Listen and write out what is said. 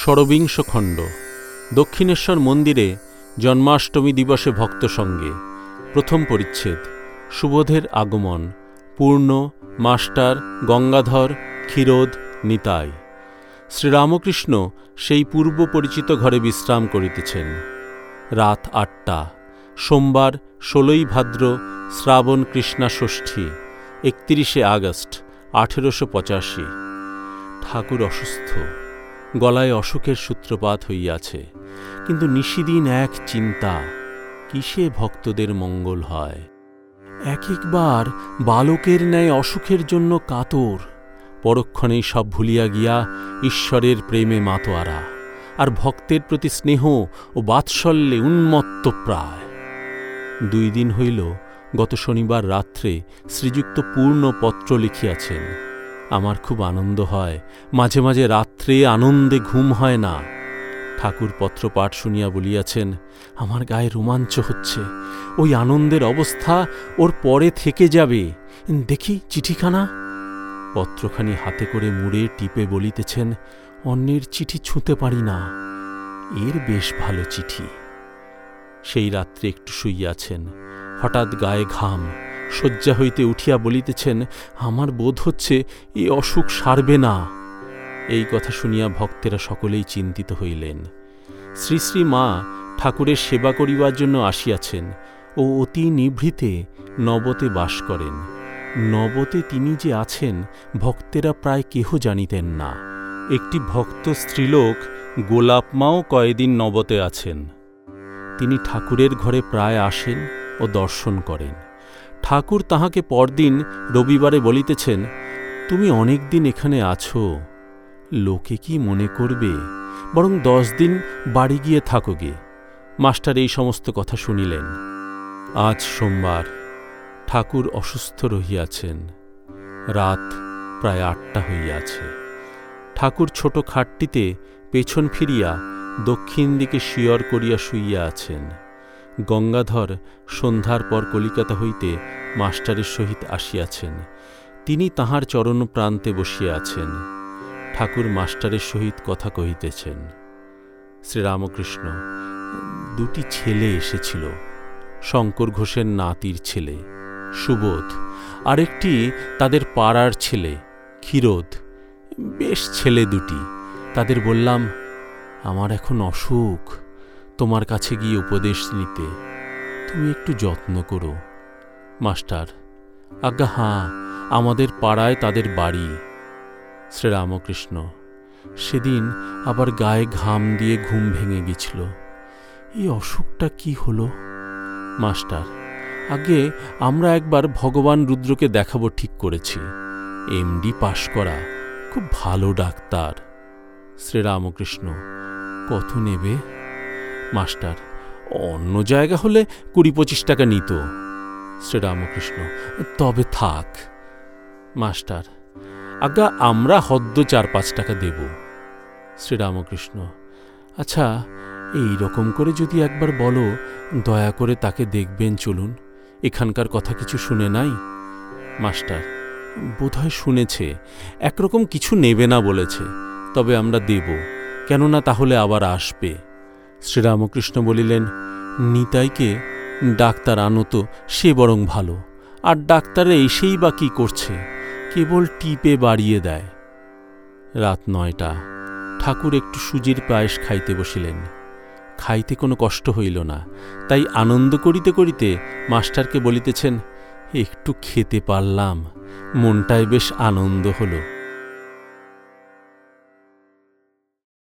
ষড়বিংশ খণ্ড। দক্ষিণেশ্বর মন্দিরে জন্মাষ্টমী দিবসে ভক্ত সঙ্গে। প্রথম পরিচ্ছেদ, সুবোধের আগমন, পূর্ণ, মাস্টার, গঙ্গাধর, ক্ষীরোদ, নিতাই। শ্রীরামকৃষ্ণ সেই পূর্ব পরিচিত ঘরে বিশ্রাম করিতেছেন। রাত আটটা, সোমবার ষোলোই ভাদ্র, শ্রাবণ কৃষ্ণা ষষ্ঠী, একত্রিশে আগস্ট, আঠেরোশো পঁচাশি। ঠাকুর অসুস্থ। গলায় অসুখের সূত্রপাত হইয়াছে। কিন্তু নিশিদিন এক চিন্তা, কিসে ভক্তদের মঙ্গল হয়? এক একবার বালকের ন্যায় অসুখের জন্য কাতর, পরক্ষণেই সব ভুলিয়া গিয়া ঈশ্বরের প্রেমে মাতোয়ারা, আর ভক্তের প্রতি স্নেহ ও বাৎসল্যে উন্মত্ত প্রায়। দুই দিন হইল, গত শনিবার রাত্রে শ্রীযুক্ত পূর্ণ পত্র লিখিয়াছেন। আমার খুব আনন্দ হয়, মাঝে মাঝে রাত্রে আনন্দে ঘুম হয় না। ঠাকুর পত্র পাঠ শুনিয়া বলিয়াছেন, আমার গায়ে রোমাঞ্চ হচ্ছে। ওই আনন্দের অবস্থা ওর পরে থেকে যাবে। দেখি চিঠিখানা? পত্রখানি হাতে করে মুড়ে টিপে বলিতেছেন, অন্যের চিঠি ছুঁতে পারি না। এর বেশ ভালো চিঠি। সেই রাত্রে একটু শুইয়াছেন। হঠাৎ গায়ে ঘাম। শয্যা হইতে উঠিয়া বলিতেছেন, আমার বোধ হচ্ছে এ অসুখ সারবে না। এই কথা শুনিয়া ভক্তেরা সকলেই চিন্তিত হইলেন। শ্রী শ্রী মা ঠাকুরের সেবা করিবার জন্য আসিয়াছেন ও অতি নিভৃতে নবতে বাস করেন। নবতে তিনি যে আছেন, ভক্তেরা প্রায় কেহ জানিতেন না। একটি ভক্ত স্ত্রীলোক গোলাপমাও কয়েকদিন নবতে আছেন। তিনি ঠাকুরের ঘরে প্রায় আসেন ও দর্শন করেন। ঠাকুর তাহাকে পরদিন রবিবারে বলিতেছেন, তুমি অনেক দিন এখানে আছো লোকে কি মনে করবে? বরং দশ দিন বাড়ি গিয়ে থাকো গে। মাস্টার এই সমস্ত কথা শুনিলেন। আজ সোমবার, ঠাকুর অসুস্থ রহিয়াছেন। রাত প্রায় আটটা হইয়াছে। ঠাকুর ছোট খাটটিতে পেছন ফিরিয়া দক্ষিণ দিকে শিয়র করিয়া শুইয়া আছেন। গঙ্গাধর সন্ধ্যার পর কলিকাতা হইতে মাস্টারের সহিত আসিয়াছেন। তিনি তাহার চরণ প্রান্তে বসিয়া আছেন। ঠাকুর মাস্টারের সহিত কথা কহিতেছেন। শ্রীরামকৃষ্ণ, দুটি ছেলে এসেছিল, শঙ্কর ঘোষের নাতির ছেলে, সুবোধ, আরেকটি তাদের পাড়ার ছেলে ক্ষীরোদ বেশ ছেলে দুটি। তাদের বললাম, আমার এখন অসুখ, তোমার কাছে গিয়ে উপদেশ নিতে। তুমি একটু যত্ন করো। মাস্টার, আজ্ঞা, হাঁ, আমাদের পাড়ায় তাদের বাড়ি। শ্রীরামকৃষ্ণ। সেদিন আবার গায়ে ঘাম দিয়ে ঘুম ভেঙে গেছিল। এই অসুখটা কি হলো? মাস্টার, আগে আমরা একবার ভগবান রুদ্রকে দেখাবো ঠিক করেছি। এমডি পাশ করা খুব ভালো ডাক্তার। শ্রীরামকৃষ্ণ, কত নেবে? মাস্টার, অন্য জায়গা হলে কুড়ি পঁচিশ টাকা নিত। শ্রীরামকৃষ্ণ, তবে থাক। মাস্টার আজ্ঞা, আমরা হদ্দ চার পাঁচ টাকা দেব। শ্রীরামকৃষ্ণ আচ্ছা এই রকম করে যদি একবার বলো, দয়া করে তাকে দেখবেন, চলুন। এখানকার কথা কিছু শুনে নাই? মাস্টার, বোধহয় শুনেছে। একরকম কিছু নেবে না বলেছে, তবে আমরা দেব, কেননা তাহলে আবার আসবে। শ্রীরামকৃষ্ণ বলিলেন, নিতাইকে ডাক্তার আনত, সে বরং ভালো। আর ডাক্তারে এসেই বা কী করছে? কেবল টিপে বাড়িয়ে দেয়। রাত নয়টা। ঠাকুর একটু সুজির পায়েস খাইতে বসিলেন। খাইতে কোনো কষ্ট হইল না। তাই আনন্দ করিতে করিতে মাস্টারকে বলিতেছেন, একটু খেতে পারলাম। মনটায় বেশ আনন্দ হলো।